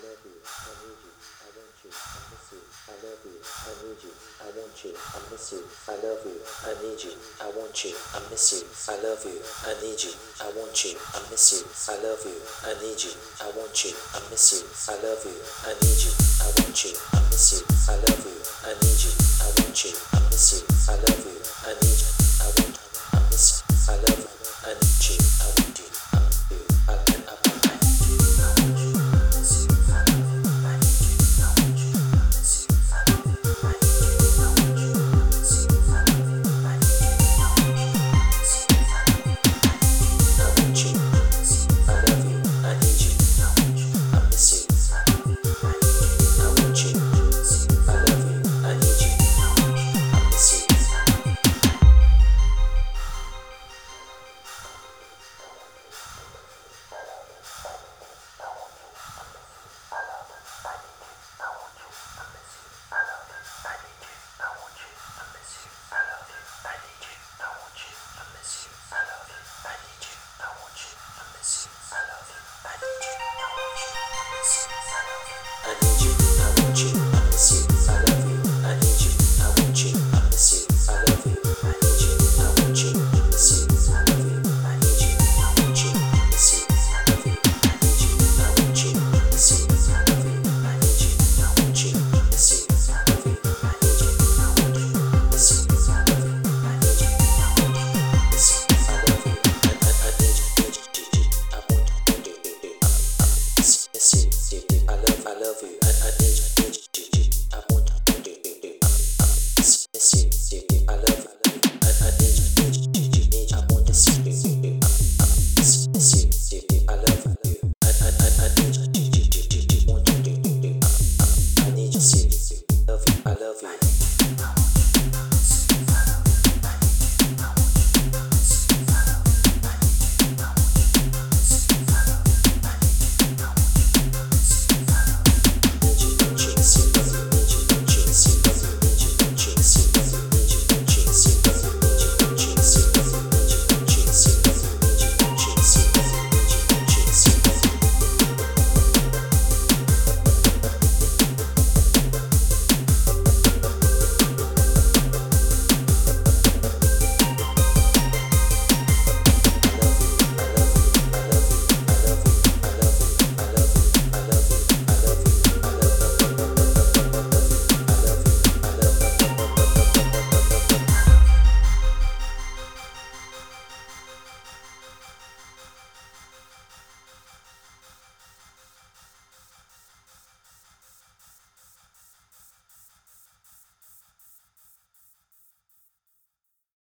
love you, I need you, I want you, I miss you. I love you, I need you, I want you, I miss you. I love you, I need you, I want you, I miss you. I love you, I need you, I want you, I miss you. I love you, I need you, I want you, I miss you. I love you, I need you, I want you, I miss you. I love you, I need you, I want you, I miss you. I love you, I need sur Alors, allez.